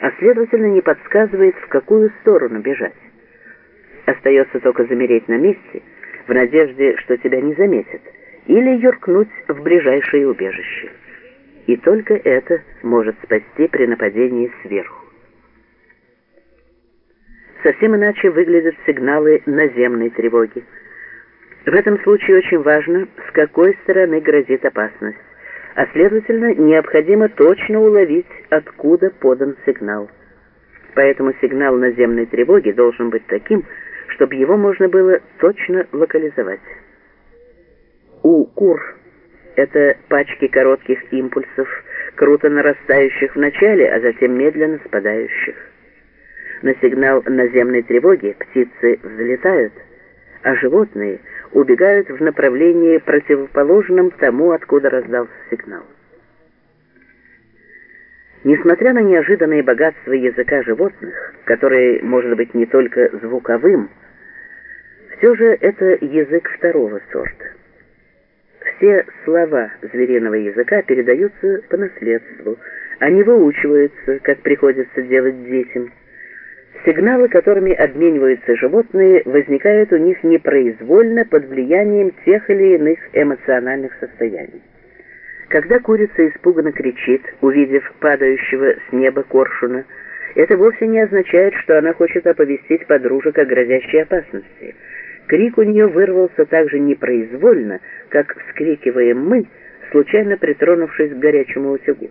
а следовательно не подсказывает, в какую сторону бежать. Остается только замереть на месте, в надежде, что тебя не заметят, или юркнуть в ближайшее убежище. И только это может спасти при нападении сверху. Совсем иначе выглядят сигналы наземной тревоги. В этом случае очень важно, с какой стороны грозит опасность, а следовательно, необходимо точно уловить, откуда подан сигнал. Поэтому сигнал наземной тревоги должен быть таким, чтобы его можно было точно локализовать. У кур это пачки коротких импульсов, круто нарастающих в начале, а затем медленно спадающих. На сигнал наземной тревоги птицы взлетают, а животные – убегают в направлении противоположном тому, откуда раздался сигнал. Несмотря на неожиданные богатства языка животных, который может быть не только звуковым, все же это язык второго сорта. Все слова звериного языка передаются по наследству, они выучиваются, как приходится делать детям, Сигналы, которыми обмениваются животные, возникают у них непроизвольно под влиянием тех или иных эмоциональных состояний. Когда курица испуганно кричит, увидев падающего с неба коршуна, это вовсе не означает, что она хочет оповестить подружек о грозящей опасности. Крик у нее вырвался так же непроизвольно, как вскрикиваем мы, случайно притронувшись к горячему утюгу.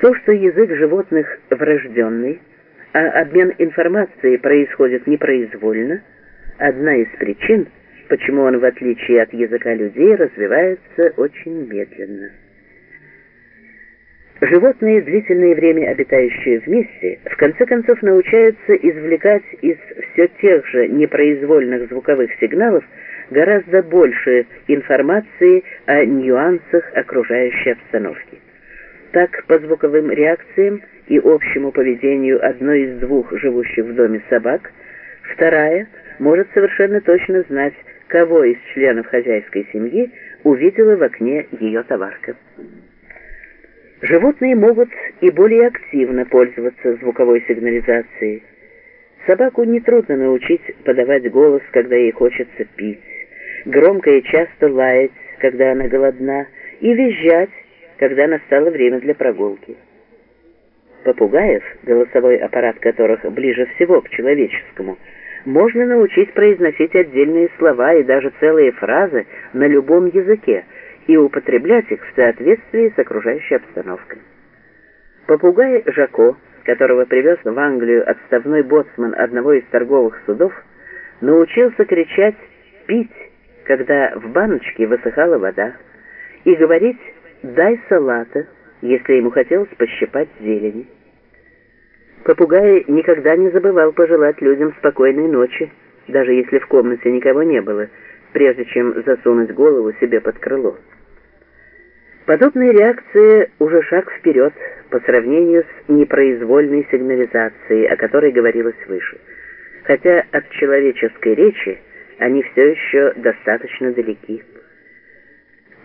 То, что язык животных врожденный, а обмен информацией происходит непроизвольно, одна из причин, почему он, в отличие от языка людей, развивается очень медленно. Животные, длительное время обитающие вместе, в конце концов научаются извлекать из все тех же непроизвольных звуковых сигналов гораздо больше информации о нюансах окружающей обстановки. Так, по звуковым реакциям и общему поведению одной из двух живущих в доме собак, вторая может совершенно точно знать, кого из членов хозяйской семьи увидела в окне ее товарка. Животные могут и более активно пользоваться звуковой сигнализацией. Собаку нетрудно научить подавать голос, когда ей хочется пить, громко и часто лаять, когда она голодна, и визжать, когда настало время для прогулки. Попугаев, голосовой аппарат которых ближе всего к человеческому, можно научить произносить отдельные слова и даже целые фразы на любом языке и употреблять их в соответствии с окружающей обстановкой. Попугай Жако, которого привез в Англию отставной боцман одного из торговых судов, научился кричать «пить», когда в баночке высыхала вода, и говорить дай салата, если ему хотелось пощипать зелени. Попугай никогда не забывал пожелать людям спокойной ночи, даже если в комнате никого не было, прежде чем засунуть голову себе под крыло. Подобная реакция уже шаг вперед по сравнению с непроизвольной сигнализацией, о которой говорилось выше. Хотя от человеческой речи они все еще достаточно далеки.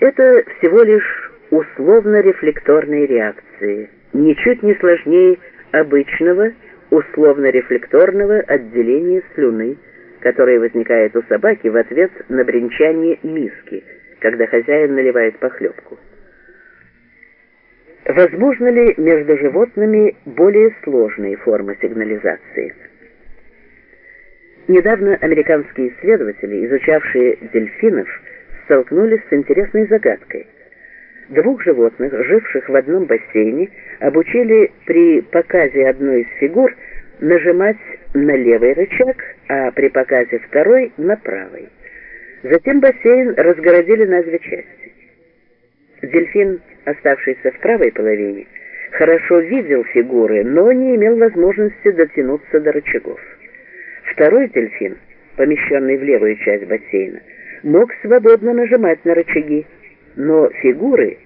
Это всего лишь условно-рефлекторные реакции, ничуть не сложнее обычного условно-рефлекторного отделения слюны, которое возникает у собаки в ответ на бренчание миски, когда хозяин наливает похлебку. Возможно ли между животными более сложные формы сигнализации? Недавно американские исследователи, изучавшие дельфинов, столкнулись с интересной загадкой – Двух животных, живших в одном бассейне, обучили при показе одной из фигур нажимать на левый рычаг, а при показе второй — на правый. Затем бассейн разгородили на две части. Дельфин, оставшийся в правой половине, хорошо видел фигуры, но не имел возможности дотянуться до рычагов. Второй дельфин, помещенный в левую часть бассейна, мог свободно нажимать на рычаги, но фигуры,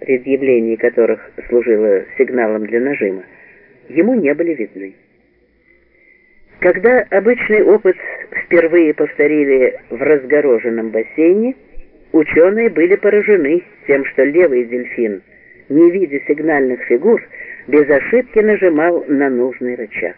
предъявление которых служило сигналом для нажима, ему не были видны. Когда обычный опыт впервые повторили в разгороженном бассейне, ученые были поражены тем, что левый дельфин, не видя сигнальных фигур, без ошибки нажимал на нужный рычаг.